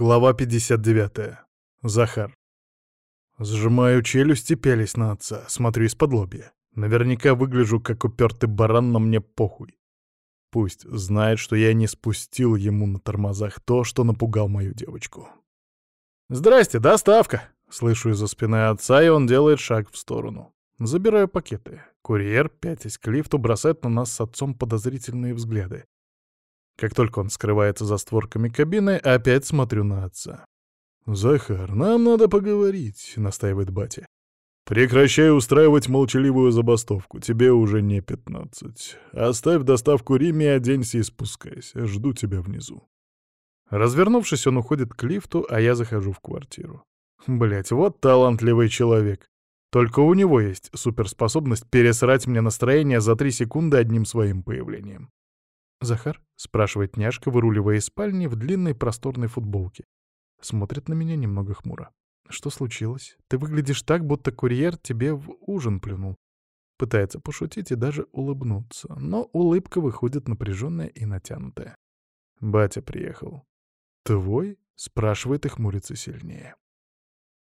Глава 59. Захар. Сжимаю челюсти, пялись на отца, смотрю из-под лобья. Наверняка выгляжу как упертый баран, но мне похуй. Пусть знает, что я не спустил ему на тормозах то, что напугал мою девочку. «Здрасте, доставка!» Слышу из-за спины отца, и он делает шаг в сторону. Забираю пакеты. Курьер, пятясь к лифту, бросает на нас с отцом подозрительные взгляды. Как только он скрывается за створками кабины, опять смотрю на отца. «Захар, нам надо поговорить», — настаивает батя. «Прекращай устраивать молчаливую забастовку, тебе уже не пятнадцать. Оставь доставку Риме, оденься и спускайся, жду тебя внизу». Развернувшись, он уходит к лифту, а я захожу в квартиру. Блять, вот талантливый человек. Только у него есть суперспособность пересрать мне настроение за три секунды одним своим появлением. «Захар?» — спрашивает няшка, выруливая из спальни в длинной просторной футболке. Смотрит на меня немного хмуро. «Что случилось? Ты выглядишь так, будто курьер тебе в ужин плюнул». Пытается пошутить и даже улыбнуться, но улыбка выходит напряженная и натянутая. Батя приехал. «Твой?» — спрашивает и хмурится сильнее.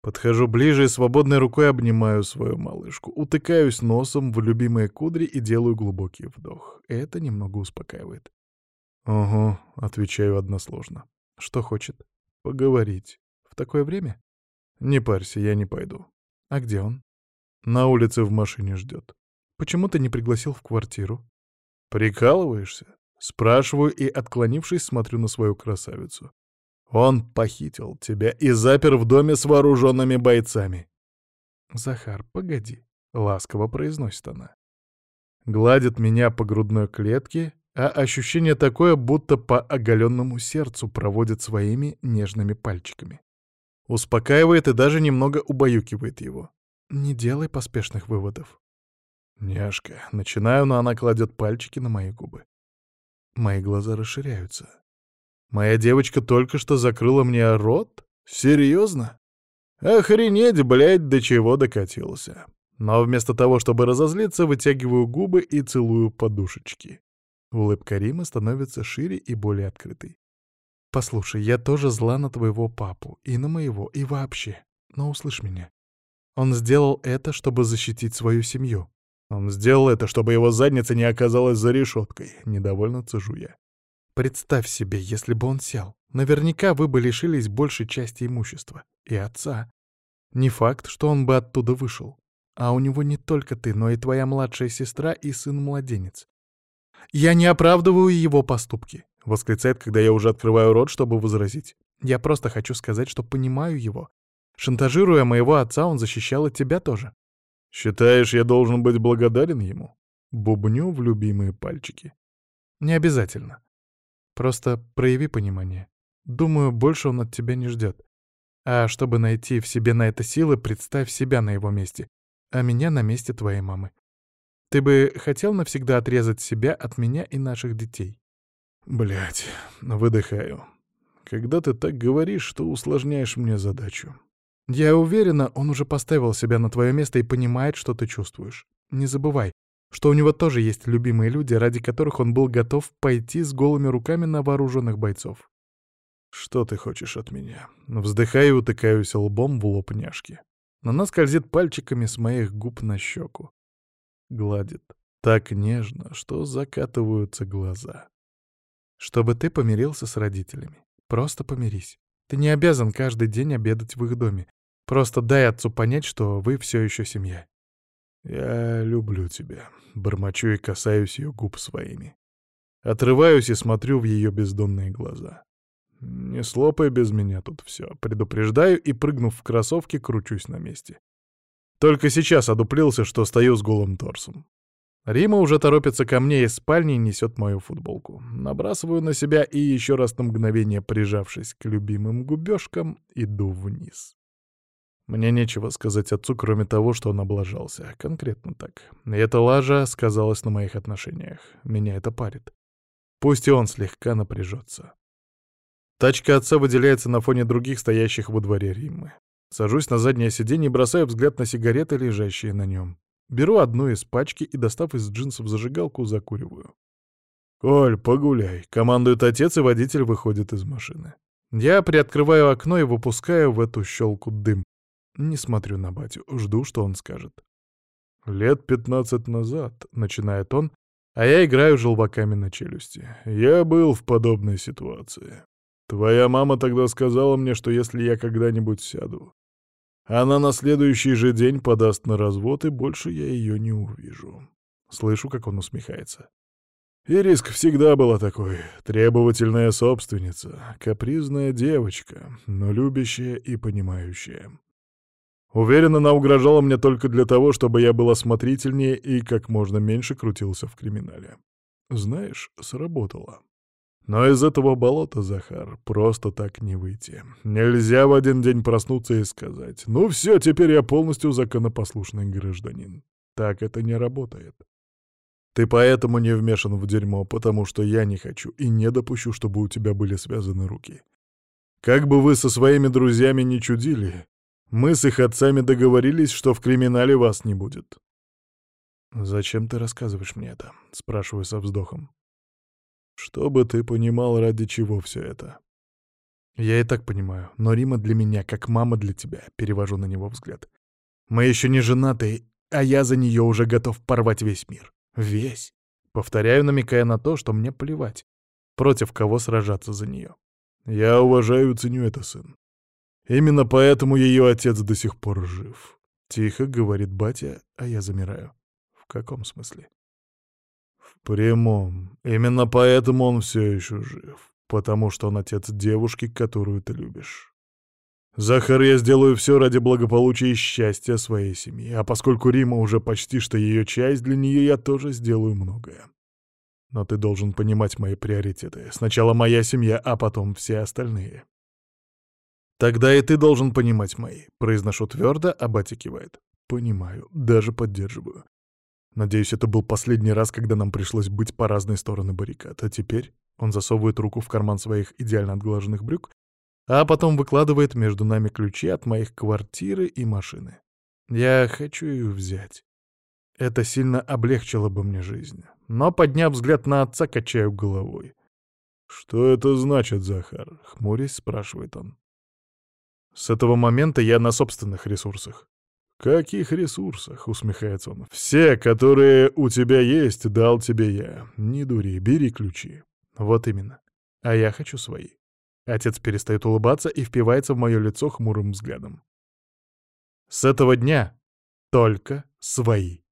Подхожу ближе и свободной рукой обнимаю свою малышку, утыкаюсь носом в любимые кудри и делаю глубокий вдох. Это немного успокаивает. «Ого», — отвечаю односложно. «Что хочет?» «Поговорить. В такое время?» «Не парься, я не пойду». «А где он?» «На улице в машине ждет». «Почему ты не пригласил в квартиру?» «Прикалываешься?» Спрашиваю и, отклонившись, смотрю на свою красавицу. Он похитил тебя и запер в доме с вооруженными бойцами. «Захар, погоди», — ласково произносит она. Гладит меня по грудной клетке, а ощущение такое, будто по оголенному сердцу проводит своими нежными пальчиками. Успокаивает и даже немного убаюкивает его. Не делай поспешных выводов. Няшка, начинаю, но она кладет пальчики на мои губы. Мои глаза расширяются. Моя девочка только что закрыла мне рот? Серьезно? Охренеть, блядь, до чего докатился. Но вместо того, чтобы разозлиться, вытягиваю губы и целую подушечки. Улыбка Римы становится шире и более открытой. «Послушай, я тоже зла на твоего папу, и на моего, и вообще. Но услышь меня. Он сделал это, чтобы защитить свою семью. Он сделал это, чтобы его задница не оказалась за решеткой. Недовольно цежу я. Представь себе, если бы он сел. Наверняка вы бы лишились большей части имущества. И отца. Не факт, что он бы оттуда вышел. А у него не только ты, но и твоя младшая сестра и сын-младенец. «Я не оправдываю его поступки», — восклицает, когда я уже открываю рот, чтобы возразить. «Я просто хочу сказать, что понимаю его. Шантажируя моего отца, он защищал и тебя тоже». «Считаешь, я должен быть благодарен ему?» Бубню в любимые пальчики. «Не обязательно. Просто прояви понимание. Думаю, больше он от тебя не ждет. А чтобы найти в себе на это силы, представь себя на его месте, а меня на месте твоей мамы. Ты бы хотел навсегда отрезать себя от меня и наших детей? Блять, выдыхаю. Когда ты так говоришь, что усложняешь мне задачу. Я уверена, он уже поставил себя на твое место и понимает, что ты чувствуешь. Не забывай, что у него тоже есть любимые люди, ради которых он был готов пойти с голыми руками на вооруженных бойцов. «Что ты хочешь от меня?» Вздыхаю и утыкаюсь лбом в лоб няшки. Она скользит пальчиками с моих губ на щеку. Гладит. Так нежно, что закатываются глаза. «Чтобы ты помирился с родителями. Просто помирись. Ты не обязан каждый день обедать в их доме. Просто дай отцу понять, что вы все еще семья. «Я люблю тебя», — бормочу и касаюсь ее губ своими. Отрываюсь и смотрю в ее бездонные глаза. Не слопай без меня тут все. Предупреждаю и, прыгнув в кроссовки, кручусь на месте. Только сейчас одуплился, что стою с голым торсом. Рима уже торопится ко мне из спальни и несет мою футболку. Набрасываю на себя и, еще раз на мгновение прижавшись к любимым губежкам, иду вниз. Мне нечего сказать отцу, кроме того, что он облажался. Конкретно так. И эта лажа сказалась на моих отношениях. Меня это парит. Пусть и он слегка напряжется. Тачка отца выделяется на фоне других стоящих во дворе Риммы. Сажусь на заднее сиденье и бросаю взгляд на сигареты, лежащие на нем. Беру одну из пачки и, достав из джинсов зажигалку, закуриваю. «Коль, погуляй», — командует отец, и водитель выходит из машины. Я приоткрываю окно и выпускаю в эту щелку дым. Не смотрю на батю, жду, что он скажет. «Лет пятнадцать назад», — начинает он, а я играю желваками на челюсти. «Я был в подобной ситуации. Твоя мама тогда сказала мне, что если я когда-нибудь сяду, она на следующий же день подаст на развод, и больше я ее не увижу». Слышу, как он усмехается. И риск всегда была такой. Требовательная собственница, капризная девочка, но любящая и понимающая. Уверен, она угрожала мне только для того, чтобы я был осмотрительнее и как можно меньше крутился в криминале. Знаешь, сработало. Но из этого болота, Захар, просто так не выйти. Нельзя в один день проснуться и сказать, «Ну все, теперь я полностью законопослушный гражданин». Так это не работает. Ты поэтому не вмешан в дерьмо, потому что я не хочу и не допущу, чтобы у тебя были связаны руки. Как бы вы со своими друзьями не чудили, мы с их отцами договорились, что в криминале вас не будет. «Зачем ты рассказываешь мне это?» — спрашиваю со вздохом. «Чтобы ты понимал, ради чего все это». «Я и так понимаю, но Рима для меня, как мама для тебя», — перевожу на него взгляд. «Мы еще не женаты, а я за нее уже готов порвать весь мир. Весь». Повторяю, намекая на то, что мне плевать, против кого сражаться за нее. «Я уважаю и ценю это, сын. Именно поэтому ее отец до сих пор жив. Тихо говорит батя, а я замираю. В каком смысле? В прямом. Именно поэтому он все еще жив. Потому что он отец девушки, которую ты любишь. Захар, я сделаю все ради благополучия и счастья своей семьи. А поскольку Рима уже почти что ее часть, для нее я тоже сделаю многое. Но ты должен понимать мои приоритеты. Сначала моя семья, а потом все остальные. «Тогда и ты должен понимать мои», — произношу твердо, а батя кивает. «Понимаю, даже поддерживаю. Надеюсь, это был последний раз, когда нам пришлось быть по разные стороны баррикад. А теперь он засовывает руку в карман своих идеально отглаженных брюк, а потом выкладывает между нами ключи от моих квартиры и машины. Я хочу их взять. Это сильно облегчило бы мне жизнь. Но, подняв взгляд на отца, качаю головой. «Что это значит, Захар?» — хмурясь спрашивает он. С этого момента я на собственных ресурсах. «Каких ресурсах?» — усмехается он. «Все, которые у тебя есть, дал тебе я. Не дури, бери ключи». «Вот именно. А я хочу свои». Отец перестает улыбаться и впивается в мое лицо хмурым взглядом. «С этого дня только свои».